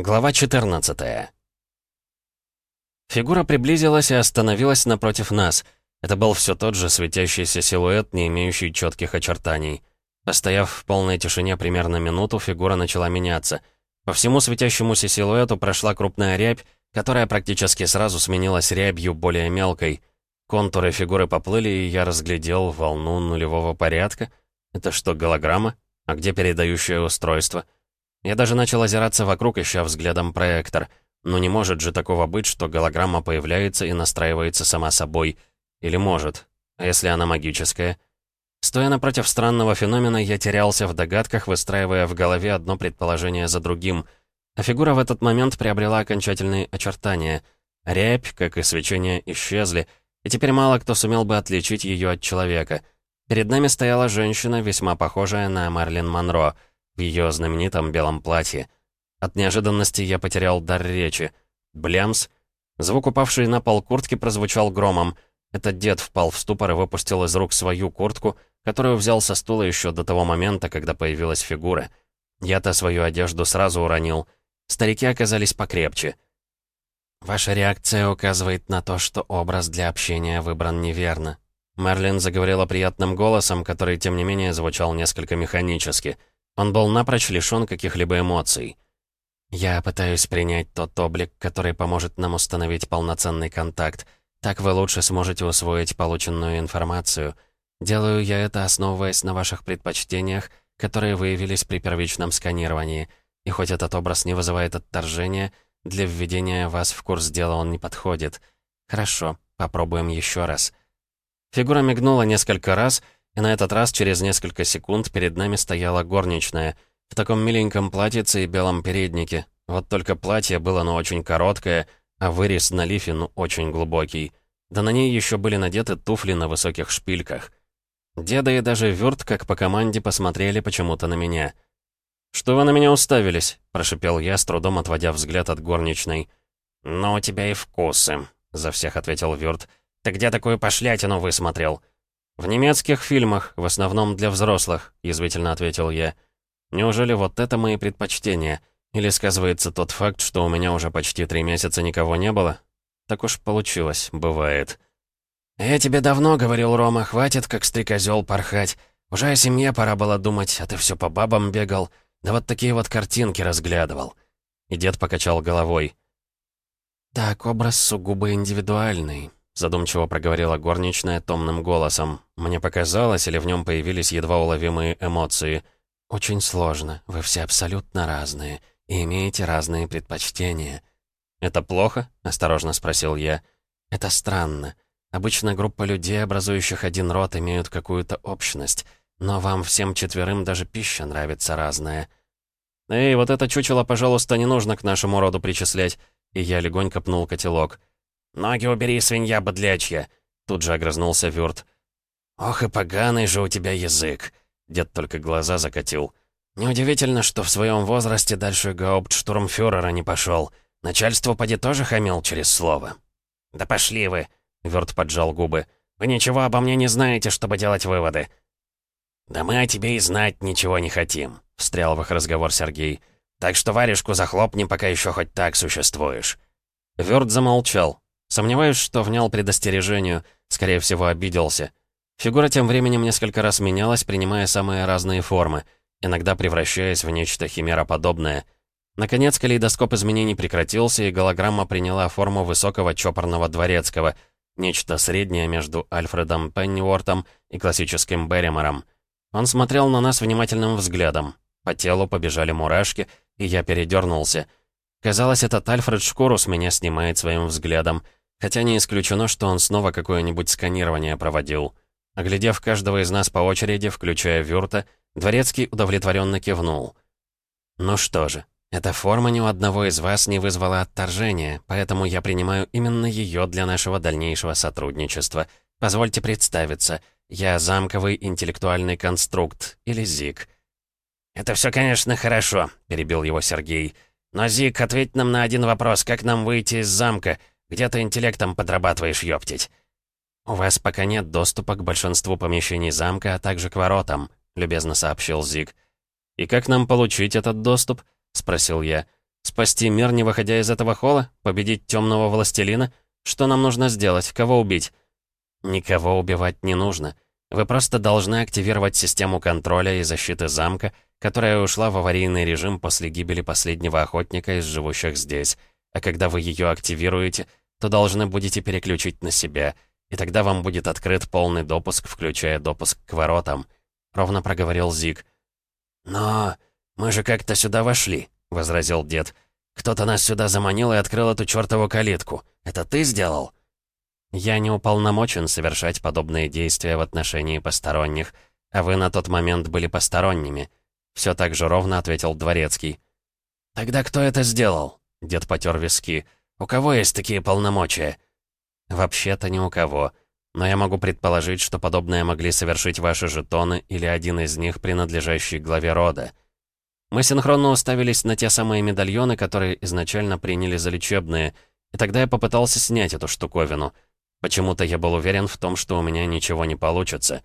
Глава 14 Фигура приблизилась и остановилась напротив нас. Это был все тот же светящийся силуэт, не имеющий четких очертаний. Постояв в полной тишине примерно минуту, фигура начала меняться. По всему светящемуся силуэту прошла крупная рябь, которая практически сразу сменилась рябью более мелкой. Контуры фигуры поплыли, и я разглядел волну нулевого порядка. Это что, голограмма? А где передающее устройство? Я даже начал озираться вокруг, ища взглядом проектор. Но не может же такого быть, что голограмма появляется и настраивается сама собой. Или может. А если она магическая? Стоя напротив странного феномена, я терялся в догадках, выстраивая в голове одно предположение за другим. А фигура в этот момент приобрела окончательные очертания. Рябь, как и свечение, исчезли, и теперь мало кто сумел бы отличить ее от человека. Перед нами стояла женщина, весьма похожая на Марлин Монро — в ее знаменитом белом платье. От неожиданности я потерял дар речи. Блямс. Звук, упавший на пол куртки, прозвучал громом. Этот дед впал в ступор и выпустил из рук свою куртку, которую взял со стула еще до того момента, когда появилась фигура. Я-то свою одежду сразу уронил. Старики оказались покрепче. «Ваша реакция указывает на то, что образ для общения выбран неверно». Мерлин заговорила приятным голосом, который, тем не менее, звучал несколько механически — он был напрочь лишён каких-либо эмоций. «Я пытаюсь принять тот облик, который поможет нам установить полноценный контакт. Так вы лучше сможете усвоить полученную информацию. Делаю я это, основываясь на ваших предпочтениях, которые выявились при первичном сканировании. И хоть этот образ не вызывает отторжения, для введения вас в курс дела он не подходит. Хорошо, попробуем еще раз». Фигура мигнула несколько раз — и на этот раз через несколько секунд перед нами стояла горничная в таком миленьком платьице и белом переднике. Вот только платье было, ну, очень короткое, а вырез на лифе, ну, очень глубокий. Да на ней еще были надеты туфли на высоких шпильках. Деда и даже Вюрт, как по команде, посмотрели почему-то на меня. «Что вы на меня уставились?» — прошипел я, с трудом отводя взгляд от горничной. «Ну, у тебя и вкусы», — за всех ответил Вюрт. «Ты где такую пошлятину высмотрел?» «В немецких фильмах, в основном для взрослых», — язвительно ответил я. «Неужели вот это мои предпочтения? Или сказывается тот факт, что у меня уже почти три месяца никого не было? Так уж получилось, бывает». «Я тебе давно говорил, Рома, хватит как стрекозёл порхать. Уже о семье пора было думать, а ты все по бабам бегал. Да вот такие вот картинки разглядывал». И дед покачал головой. «Так, образ сугубо индивидуальный задумчиво проговорила горничная томным голосом. Мне показалось, или в нем появились едва уловимые эмоции. «Очень сложно. Вы все абсолютно разные и имеете разные предпочтения». «Это плохо?» — осторожно спросил я. «Это странно. Обычно группа людей, образующих один род, имеют какую-то общность, но вам всем четверым даже пища нравится разная». «Эй, вот это чучело, пожалуйста, не нужно к нашему роду причислять». И я легонько пнул котелок. «Ноги убери, свинья бодлячья!» Тут же огрызнулся Вюрт. «Ох и поганый же у тебя язык!» Дед только глаза закатил. «Неудивительно, что в своем возрасте дальше гауптштурмфюрера не пошел. Начальство поди тоже хамил через слово». «Да пошли вы!» Вюрт поджал губы. «Вы ничего обо мне не знаете, чтобы делать выводы». «Да мы о тебе и знать ничего не хотим», — встрял в их разговор Сергей. «Так что варежку захлопни, пока еще хоть так существуешь». Вёрт замолчал, Сомневаюсь, что внял предостережению, скорее всего, обиделся. Фигура тем временем несколько раз менялась, принимая самые разные формы, иногда превращаясь в нечто химероподобное. Наконец, калейдоскоп изменений прекратился, и голограмма приняла форму высокого чопорного дворецкого, нечто среднее между Альфредом Пенниуортом и классическим Берримором. Он смотрел на нас внимательным взглядом. По телу побежали мурашки, и я передернулся. Казалось, этот Альфред шкуру с меня снимает своим взглядом — Хотя не исключено, что он снова какое-нибудь сканирование проводил. Оглядев каждого из нас по очереди, включая Вюрта, Дворецкий удовлетворенно кивнул. «Ну что же, эта форма ни у одного из вас не вызвала отторжения, поэтому я принимаю именно ее для нашего дальнейшего сотрудничества. Позвольте представиться, я замковый интеллектуальный конструкт, или ЗИК». «Это все, конечно, хорошо», — перебил его Сергей. «Но, ЗИК, ответь нам на один вопрос, как нам выйти из замка?» Где ты интеллектом подрабатываешь, ёптить?» «У вас пока нет доступа к большинству помещений замка, а также к воротам», — любезно сообщил Зиг. «И как нам получить этот доступ?» — спросил я. Спасти мир, не выходя из этого холла? Победить темного властелина? Что нам нужно сделать? Кого убить? Никого убивать не нужно. Вы просто должны активировать систему контроля и защиты замка, которая ушла в аварийный режим после гибели последнего охотника из живущих здесь. А когда вы ее активируете, то должны будете переключить на себя, и тогда вам будет открыт полный допуск, включая допуск к воротам», — ровно проговорил Зиг. «Но мы же как-то сюда вошли», — возразил дед. «Кто-то нас сюда заманил и открыл эту чертову калитку. Это ты сделал?» «Я не уполномочен совершать подобные действия в отношении посторонних, а вы на тот момент были посторонними», — все так же ровно ответил Дворецкий. «Тогда кто это сделал?» — дед потер виски. «У кого есть такие полномочия?» «Вообще-то ни у кого. Но я могу предположить, что подобное могли совершить ваши жетоны или один из них, принадлежащий главе рода». Мы синхронно уставились на те самые медальоны, которые изначально приняли за лечебные, и тогда я попытался снять эту штуковину. Почему-то я был уверен в том, что у меня ничего не получится.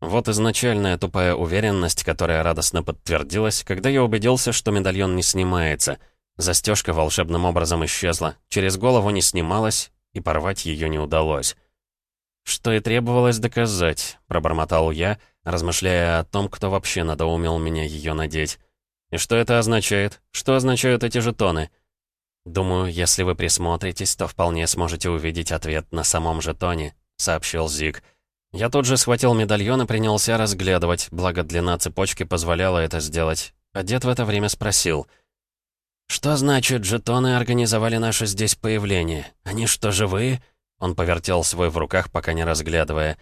Вот изначальная тупая уверенность, которая радостно подтвердилась, когда я убедился, что медальон не снимается. Застежка волшебным образом исчезла, через голову не снималась, и порвать ее не удалось. «Что и требовалось доказать», — пробормотал я, размышляя о том, кто вообще надоумел меня ее надеть. «И что это означает? Что означают эти жетоны?» «Думаю, если вы присмотритесь, то вполне сможете увидеть ответ на самом жетоне», — сообщил Зиг. Я тут же схватил медальон и принялся разглядывать, благо длина цепочки позволяла это сделать. Дед в это время спросил. «Что значит, жетоны организовали наше здесь появление? Они что, живые?» Он повертел свой в руках, пока не разглядывая.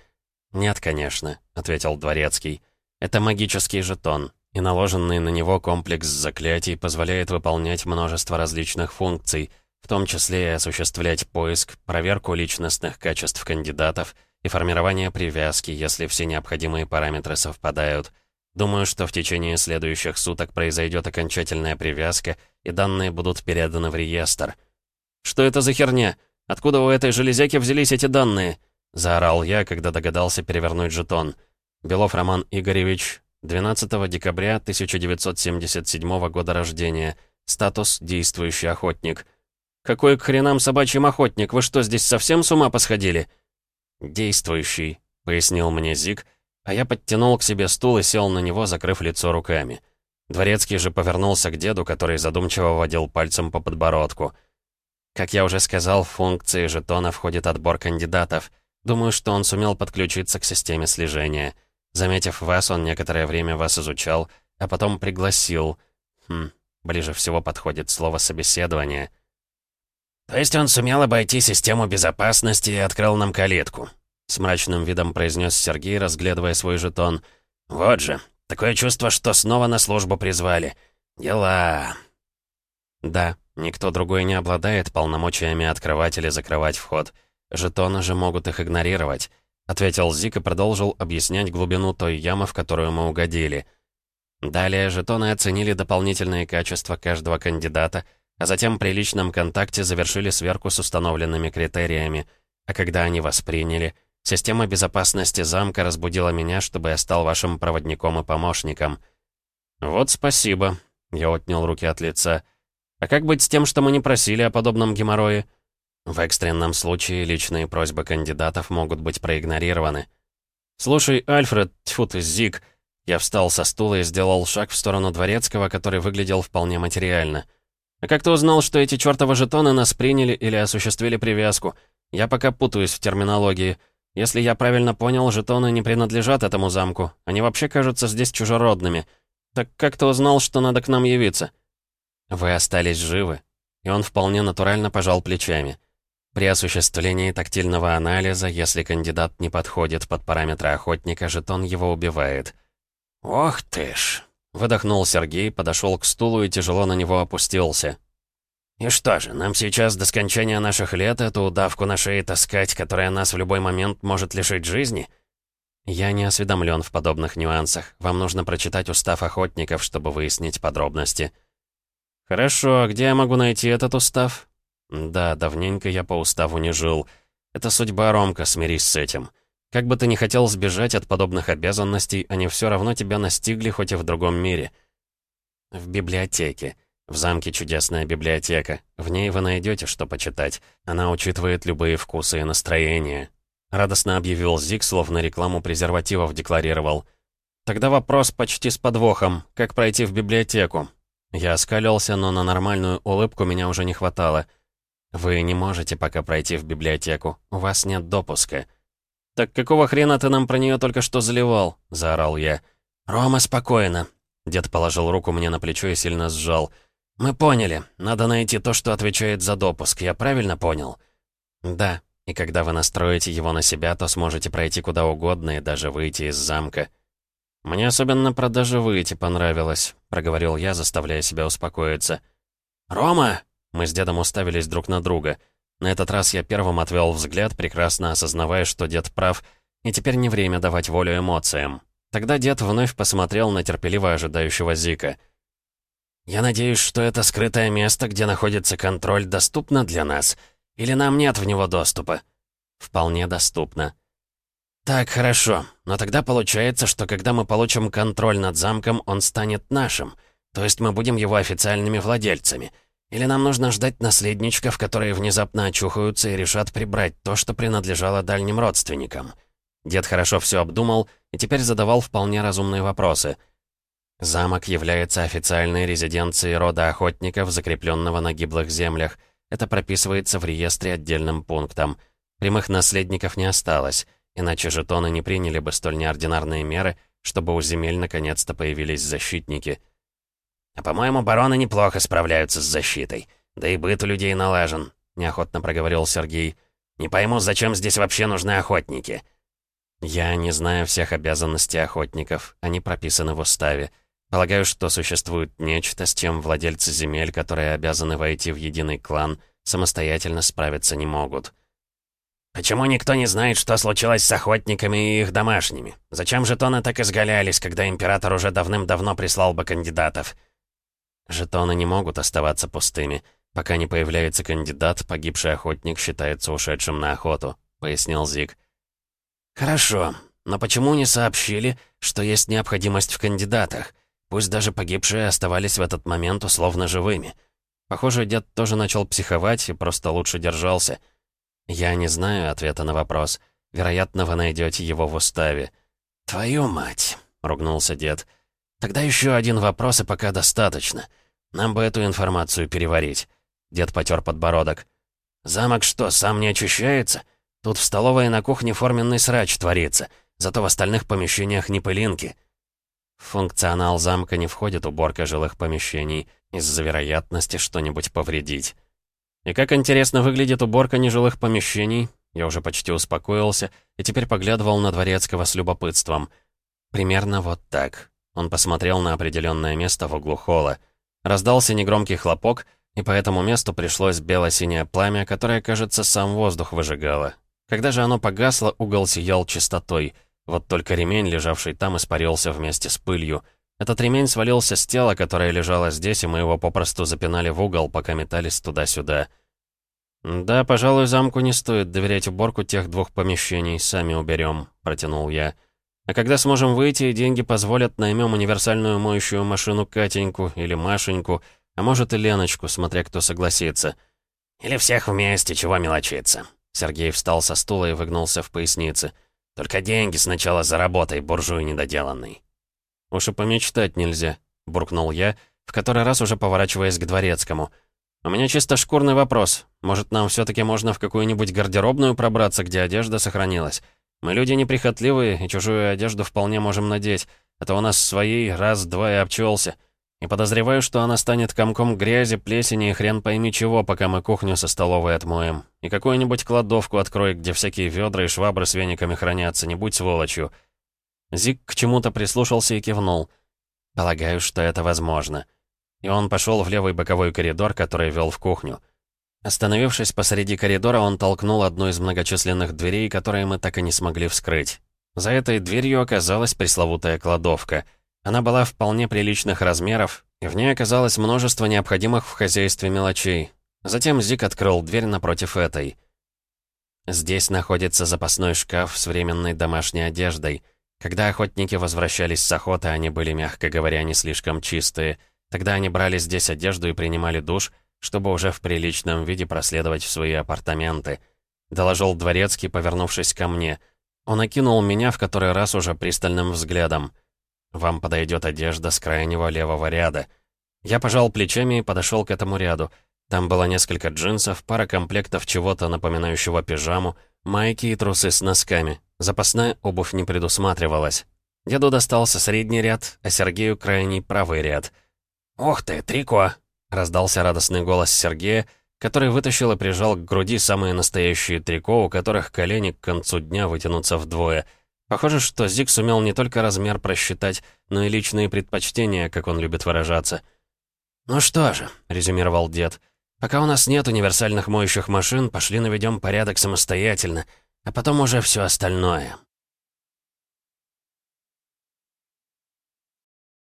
«Нет, конечно», — ответил Дворецкий. «Это магический жетон и наложенный на него комплекс заклятий позволяет выполнять множество различных функций, в том числе и осуществлять поиск, проверку личностных качеств кандидатов и формирование привязки, если все необходимые параметры совпадают. Думаю, что в течение следующих суток произойдет окончательная привязка, и данные будут переданы в реестр. «Что это за херня? Откуда у этой железяки взялись эти данные?» — заорал я, когда догадался перевернуть жетон. Белов Роман Игоревич, 12 декабря 1977 года рождения. Статус «Действующий охотник». «Какой к хренам собачьим охотник? Вы что, здесь совсем с ума посходили?» «Действующий», — пояснил мне Зик, а я подтянул к себе стул и сел на него, закрыв лицо руками. Дворецкий же повернулся к деду, который задумчиво водил пальцем по подбородку. Как я уже сказал, в функции жетона входит отбор кандидатов. Думаю, что он сумел подключиться к системе слежения. Заметив вас, он некоторое время вас изучал, а потом пригласил. Хм, ближе всего подходит слово «собеседование». «То есть он сумел обойти систему безопасности и открыл нам калитку?» С мрачным видом произнес Сергей, разглядывая свой жетон. «Вот же, такое чувство, что снова на службу призвали. Дела...» «Да, никто другой не обладает полномочиями открывать или закрывать вход. Жетоны же могут их игнорировать ответил Зик и продолжил объяснять глубину той ямы, в которую мы угодили. Далее жетоны оценили дополнительные качества каждого кандидата, а затем при личном контакте завершили сверку с установленными критериями. А когда они восприняли, система безопасности замка разбудила меня, чтобы я стал вашим проводником и помощником. «Вот спасибо», — я отнял руки от лица. «А как быть с тем, что мы не просили о подобном геморрое?» В экстренном случае личные просьбы кандидатов могут быть проигнорированы. «Слушай, Альфред, тьфу ты, Зик!» Я встал со стула и сделал шаг в сторону Дворецкого, который выглядел вполне материально. «А как ты узнал, что эти чертовы жетоны нас приняли или осуществили привязку? Я пока путаюсь в терминологии. Если я правильно понял, жетоны не принадлежат этому замку. Они вообще кажутся здесь чужеродными. Так как ты узнал, что надо к нам явиться?» «Вы остались живы». И он вполне натурально пожал плечами. При осуществлении тактильного анализа, если кандидат не подходит под параметры охотника, жетон его убивает. «Ох ты ж!» — выдохнул Сергей, подошел к стулу и тяжело на него опустился. «И что же, нам сейчас до скончания наших лет эту удавку на шее таскать, которая нас в любой момент может лишить жизни?» «Я не осведомлен в подобных нюансах. Вам нужно прочитать устав охотников, чтобы выяснить подробности». «Хорошо, а где я могу найти этот устав?» Да, давненько я по уставу не жил. Это судьба, Ромка, смирись с этим. Как бы ты ни хотел сбежать от подобных обязанностей, они все равно тебя настигли, хоть и в другом мире. В библиотеке. В замке чудесная библиотека. В ней вы найдете, что почитать. Она учитывает любые вкусы и настроения». Радостно объявил Зиг, словно рекламу презервативов декларировал. «Тогда вопрос почти с подвохом. Как пройти в библиотеку?» Я оскалился, но на нормальную улыбку меня уже не хватало. «Вы не можете пока пройти в библиотеку. У вас нет допуска». «Так какого хрена ты нам про нее только что заливал?» — заорал я. «Рома, спокойно». Дед положил руку мне на плечо и сильно сжал. «Мы поняли. Надо найти то, что отвечает за допуск. Я правильно понял?» «Да», и когда вы настроите его на себя, то сможете пройти куда угодно и даже выйти из замка. «Мне особенно про даже выйти понравилось», — проговорил я, заставляя себя успокоиться. «Рома!» — мы с дедом уставились друг на друга. На этот раз я первым отвел взгляд, прекрасно осознавая, что дед прав, и теперь не время давать волю эмоциям. Тогда дед вновь посмотрел на терпеливо ожидающего Зика. «Я надеюсь, что это скрытое место, где находится контроль, доступно для нас», или нам нет в него доступа?» «Вполне доступно». «Так, хорошо. Но тогда получается, что когда мы получим контроль над замком, он станет нашим. То есть мы будем его официальными владельцами. Или нам нужно ждать наследничков, которые внезапно очухаются и решат прибрать то, что принадлежало дальним родственникам?» Дед хорошо все обдумал и теперь задавал вполне разумные вопросы. Замок является официальной резиденцией рода охотников, закрепленного на гиблых землях — это прописывается в реестре отдельным пунктом. Прямых наследников не осталось, иначе жетоны не приняли бы столь неординарные меры, чтобы у земель наконец-то появились защитники. «А по-моему, бароны неплохо справляются с защитой. Да и быт у людей налажен», — неохотно проговорил Сергей. «Не пойму, зачем здесь вообще нужны охотники?» «Я не знаю всех обязанностей охотников. Они прописаны в уставе. Полагаю, что существует нечто, с чем владельцы земель, которые обязаны войти в единый клан, самостоятельно справиться не могут. «Почему никто не знает, что случилось с охотниками и их домашними? Зачем жетоны так изгалялись, когда император уже давным-давно прислал бы кандидатов?» Жетоны не могут оставаться пустыми. Пока не появляется кандидат, погибший охотник считается ушедшим на охоту», — пояснил Зиг. «Хорошо, но почему не сообщили, что есть необходимость в кандидатах? Пусть даже погибшие оставались в этот момент условно живыми. Похоже, дед тоже начал психовать и просто лучше держался. Я не знаю ответа на вопрос. Вероятно, вы найдете его в уставе. «Твою мать!» — ругнулся дед. «Тогда еще один вопрос, и пока достаточно. Нам бы эту информацию переварить». Дед потер подбородок. «Замок что, сам не очищается? Тут в столовой и на кухне форменный срач творится, зато в остальных помещениях не пылинки». В функционал замка не входит уборка жилых помещений из-за вероятности что-нибудь повредить. И как интересно выглядит уборка нежилых помещений, я уже почти успокоился и теперь поглядывал на Дворецкого с любопытством. Примерно вот так. Он посмотрел на определенное место в углу холла. Раздался негромкий хлопок, и по этому месту пришлось бело-синее пламя, которое, кажется, сам воздух выжигало. Когда же оно погасло, угол сиял чистотой — вот только ремень, лежавший там, испарился вместе с пылью. Этот ремень свалился с тела, которое лежало здесь, и мы его попросту запинали в угол, пока метались туда-сюда. «Да, пожалуй, замку не стоит доверять уборку тех двух помещений, сами уберем», — протянул я. «А когда сможем выйти и деньги позволят, наймем универсальную моющую машину Катеньку или Машеньку, а может и Леночку, смотря кто согласится». «Или всех вместе, чего мелочиться». Сергей встал со стула и выгнулся в пояснице. Только деньги сначала заработай, буржуй недоделанный». «Уж и помечтать нельзя», — буркнул я, в который раз уже поворачиваясь к дворецкому. «У меня чисто шкурный вопрос. Может, нам все таки можно в какую-нибудь гардеробную пробраться, где одежда сохранилась? Мы люди неприхотливые, и чужую одежду вполне можем надеть, а то у нас своей раз-два и обчелся. И подозреваю, что она станет комком грязи, плесени и хрен пойми чего, пока мы кухню со столовой отмоем. И какую-нибудь кладовку открой, где всякие ведра и швабры с вениками хранятся, не будь сволочью». Зик к чему-то прислушался и кивнул. «Полагаю, что это возможно». И он пошел в левый боковой коридор, который вел в кухню. Остановившись посреди коридора, он толкнул одну из многочисленных дверей, которые мы так и не смогли вскрыть. За этой дверью оказалась пресловутая кладовка — она была вполне приличных размеров, и в ней оказалось множество необходимых в хозяйстве мелочей. Затем Зик открыл дверь напротив этой. Здесь находится запасной шкаф с временной домашней одеждой. Когда охотники возвращались с охоты, они были, мягко говоря, не слишком чистые. Тогда они брали здесь одежду и принимали душ, чтобы уже в приличном виде проследовать в свои апартаменты. Доложил дворецкий, повернувшись ко мне. Он окинул меня в который раз уже пристальным взглядом. «Вам подойдет одежда с крайнего левого ряда». Я пожал плечами и подошел к этому ряду. Там было несколько джинсов, пара комплектов чего-то напоминающего пижаму, майки и трусы с носками. Запасная обувь не предусматривалась. Деду достался средний ряд, а Сергею крайний правый ряд. «Ух ты, трико!» — раздался радостный голос Сергея, который вытащил и прижал к груди самые настоящие трико, у которых колени к концу дня вытянутся вдвое. Похоже, что Зик сумел не только размер просчитать, но и личные предпочтения, как он любит выражаться. «Ну что же», — резюмировал дед, — «пока у нас нет универсальных моющих машин, пошли наведем порядок самостоятельно, а потом уже все остальное».